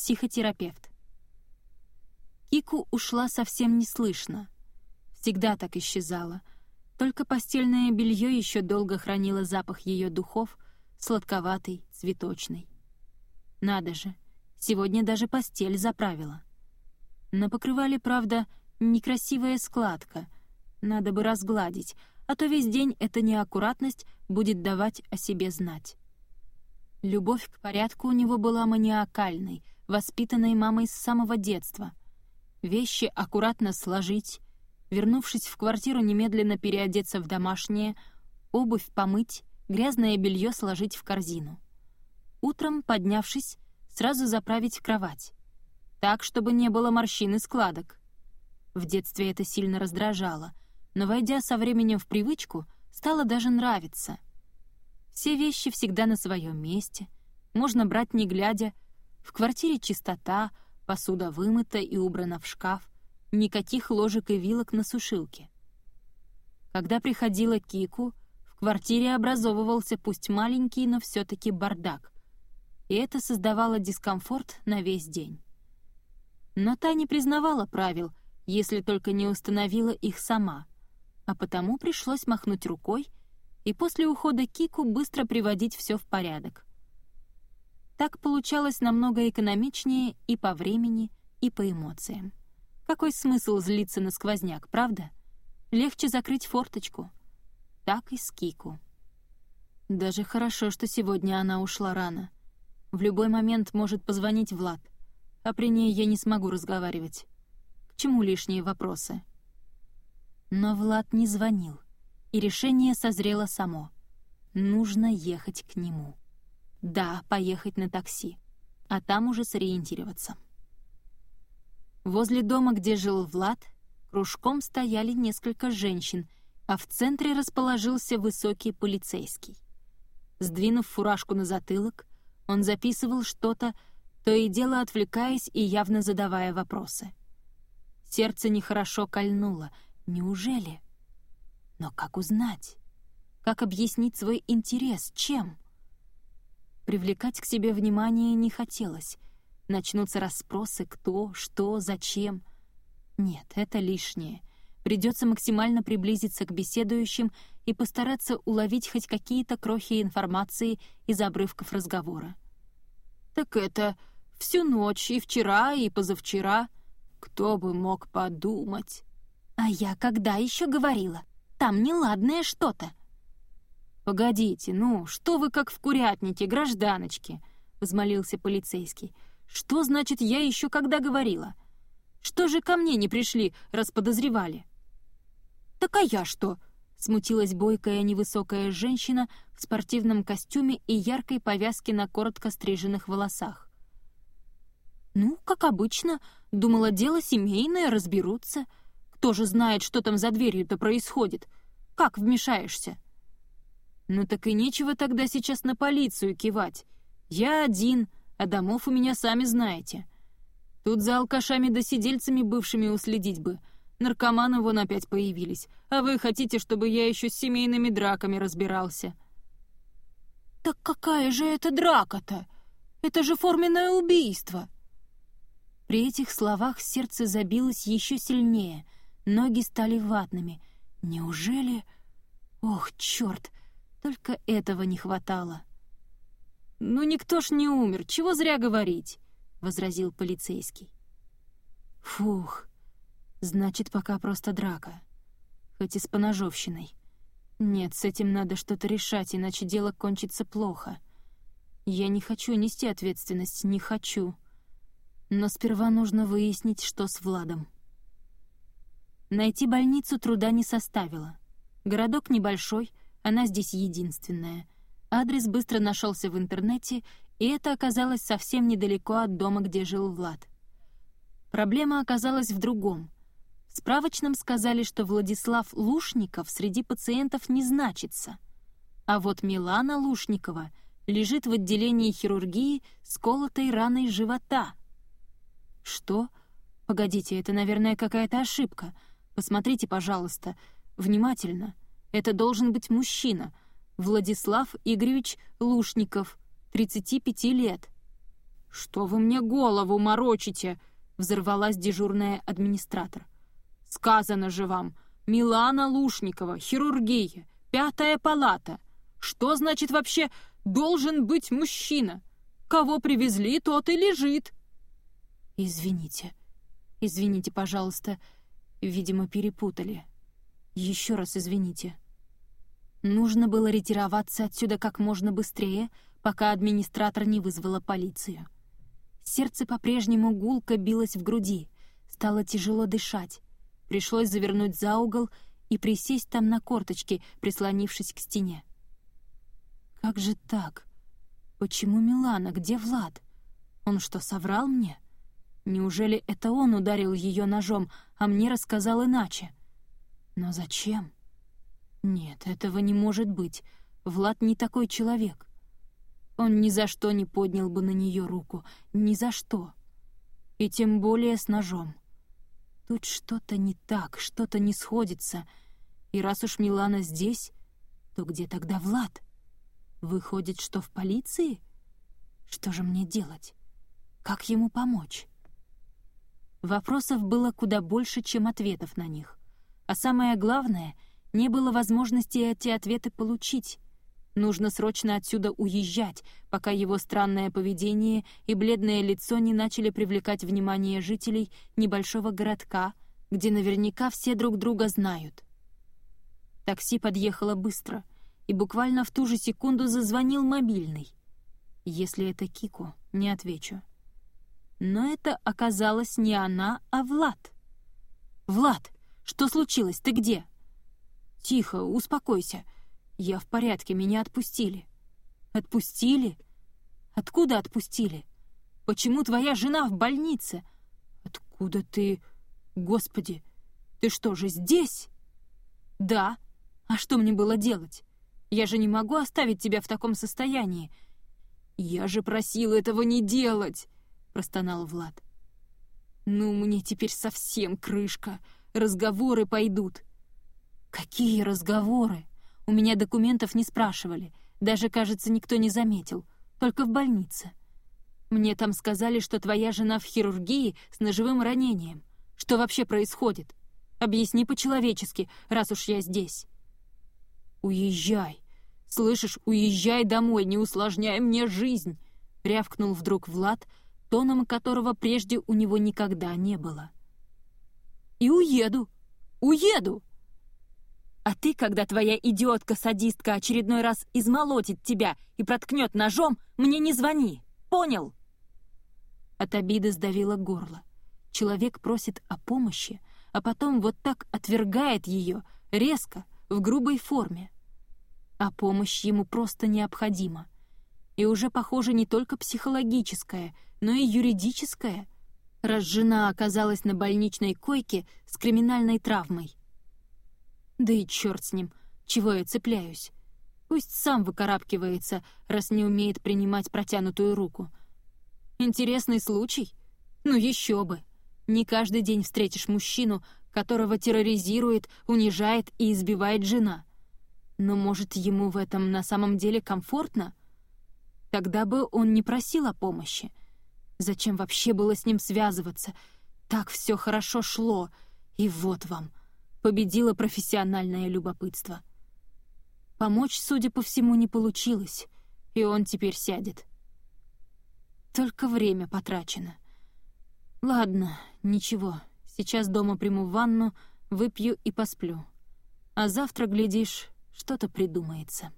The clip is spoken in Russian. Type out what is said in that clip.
психотерапевт. Кику ушла совсем неслышно. Всегда так исчезала. Только постельное белье еще долго хранило запах ее духов, сладковатый, цветочный. Надо же, сегодня даже постель заправила. На покрывале, правда, некрасивая складка. Надо бы разгладить, а то весь день эта неаккуратность будет давать о себе знать. Любовь к порядку у него была маниакальной, воспитанной мамой с самого детства. Вещи аккуратно сложить, вернувшись в квартиру, немедленно переодеться в домашнее, обувь помыть, грязное белье сложить в корзину. Утром, поднявшись, сразу заправить кровать. Так, чтобы не было морщин и складок. В детстве это сильно раздражало, но, войдя со временем в привычку, стало даже нравиться — все вещи всегда на своем месте, можно брать не глядя. В квартире чистота, посуда вымыта и убрана в шкаф, никаких ложек и вилок на сушилке. Когда приходила Кику, в квартире образовывался пусть маленький, но все-таки бардак, и это создавало дискомфорт на весь день. Но та не признавала правил, если только не установила их сама, а потому пришлось махнуть рукой — и после ухода Кику быстро приводить все в порядок. Так получалось намного экономичнее и по времени, и по эмоциям. Какой смысл злиться на сквозняк, правда? Легче закрыть форточку. Так и с Кику. Даже хорошо, что сегодня она ушла рано. В любой момент может позвонить Влад, а при ней я не смогу разговаривать. К чему лишние вопросы? Но Влад не звонил — и решение созрело само. Нужно ехать к нему. Да, поехать на такси, а там уже сориентироваться. Возле дома, где жил Влад, кружком стояли несколько женщин, а в центре расположился высокий полицейский. Сдвинув фуражку на затылок, он записывал что-то, то и дело отвлекаясь и явно задавая вопросы. Сердце нехорошо кольнуло. Неужели? Но как узнать? Как объяснить свой интерес? Чем? Привлекать к себе внимание не хотелось. Начнутся расспросы кто, что, зачем. Нет, это лишнее. Придется максимально приблизиться к беседующим и постараться уловить хоть какие-то крохи информации из обрывков разговора. «Так это всю ночь, и вчера, и позавчера. Кто бы мог подумать?» «А я когда еще говорила? Там неладное что-то». «Погодите, ну, что вы как в курятнике, гражданочки?» — взмолился полицейский. «Что значит «я еще когда говорила»? Что же ко мне не пришли, раз подозревали?» «Так а я что?» — смутилась бойкая невысокая женщина в спортивном костюме и яркой повязке на коротко стриженных волосах. «Ну, как обычно, думала, дело семейное, разберутся. Кто же знает, что там за дверью-то происходит? Как вмешаешься?» «Ну так и нечего тогда сейчас на полицию кивать. Я один, а домов у меня сами знаете. Тут за алкашами да сидельцами бывшими уследить бы. Наркоманы вон опять появились, а вы хотите, чтобы я еще с семейными драками разбирался?» «Так какая же это драка-то? Это же форменное убийство!» При этих словах сердце забилось еще сильнее — Ноги стали ватными. Неужели... Ох, черт! Только этого не хватало. «Ну никто ж не умер, чего зря говорить», — возразил полицейский. «Фух, значит, пока просто драка. Хоть и с поножовщиной. Нет, с этим надо что-то решать, иначе дело кончится плохо. Я не хочу нести ответственность, не хочу. Но сперва нужно выяснить, что с Владом». Найти больницу труда не составило. Городок небольшой, она здесь единственная. Адрес быстро нашелся в интернете, и это оказалось совсем недалеко от дома, где жил Влад. Проблема оказалась в другом. В справочном сказали, что Владислав Лушников среди пациентов не значится. А вот Милана Лушникова лежит в отделении хирургии с колотой раной живота. Что? Погодите, это, наверное, какая-то ошибка — Посмотрите, пожалуйста, внимательно. Это должен быть мужчина. Владислав Игоревич Лушников, 35 лет. «Что вы мне голову морочите?» — взорвалась дежурная администратор. «Сказано же вам, Милана Лушникова, хирургия, пятая палата. Что значит вообще «должен быть мужчина»? Кого привезли, тот и лежит». «Извините, извините, пожалуйста, видимо, перепутали. Еще раз извините». Нужно было ретироваться отсюда как можно быстрее, пока администратор не вызвала полицию. Сердце по-прежнему гулко билось в груди, стало тяжело дышать. Пришлось завернуть за угол и присесть там на корточки, прислонившись к стене. «Как же так? Почему Милана? Где Влад? Он что, соврал мне? Неужели это он ударил ее ножом, а мне рассказал иначе? Но зачем?» Нет, этого не может быть. Влад не такой человек. Он ни за что не поднял бы на нее руку. Ни за что. И тем более с ножом. Тут что-то не так, что-то не сходится. И раз уж Милана здесь, то где тогда Влад? Выходит, что в полиции? Что же мне делать? Как ему помочь? Вопросов было куда больше, чем ответов на них. А самое главное — не было возможности эти ответы получить. Нужно срочно отсюда уезжать, пока его странное поведение и бледное лицо не начали привлекать внимание жителей небольшого городка, где наверняка все друг друга знают. Такси подъехало быстро, и буквально в ту же секунду зазвонил мобильный. Если это Кико, не отвечу. Но это оказалось не она, а Влад. «Влад, что случилось? Ты где?» «Тихо, успокойся. Я в порядке, меня отпустили». «Отпустили? Откуда отпустили? Почему твоя жена в больнице? Откуда ты... Господи, ты что же здесь?» «Да. А что мне было делать? Я же не могу оставить тебя в таком состоянии». «Я же просил этого не делать!» — простонал Влад. «Ну, мне теперь совсем крышка. Разговоры пойдут. «Какие разговоры? У меня документов не спрашивали. Даже, кажется, никто не заметил. Только в больнице. Мне там сказали, что твоя жена в хирургии с ножевым ранением. Что вообще происходит? Объясни по-человечески, раз уж я здесь». «Уезжай! Слышишь, уезжай домой, не усложняй мне жизнь!» — рявкнул вдруг Влад, тоном которого прежде у него никогда не было. «И уеду! Уеду!» А ты, когда твоя идиотка-садистка очередной раз измолотит тебя и проткнет ножом, мне не звони. Понял?» От обиды сдавило горло. Человек просит о помощи, а потом вот так отвергает ее, резко, в грубой форме. А помощь ему просто необходима. И уже, похоже, не только психологическая, но и юридическая, раз жена оказалась на больничной койке с криминальной травмой. Да и черт с ним, чего я цепляюсь. Пусть сам выкарабкивается, раз не умеет принимать протянутую руку. Интересный случай? Ну еще бы. Не каждый день встретишь мужчину, которого терроризирует, унижает и избивает жена. Но может, ему в этом на самом деле комфортно? Тогда бы он не просил о помощи. Зачем вообще было с ним связываться? Так все хорошо шло, и вот вам — победило профессиональное любопытство. Помочь, судя по всему, не получилось, и он теперь сядет. Только время потрачено. Ладно, ничего, сейчас дома приму ванну, выпью и посплю. А завтра, глядишь, что-то придумается.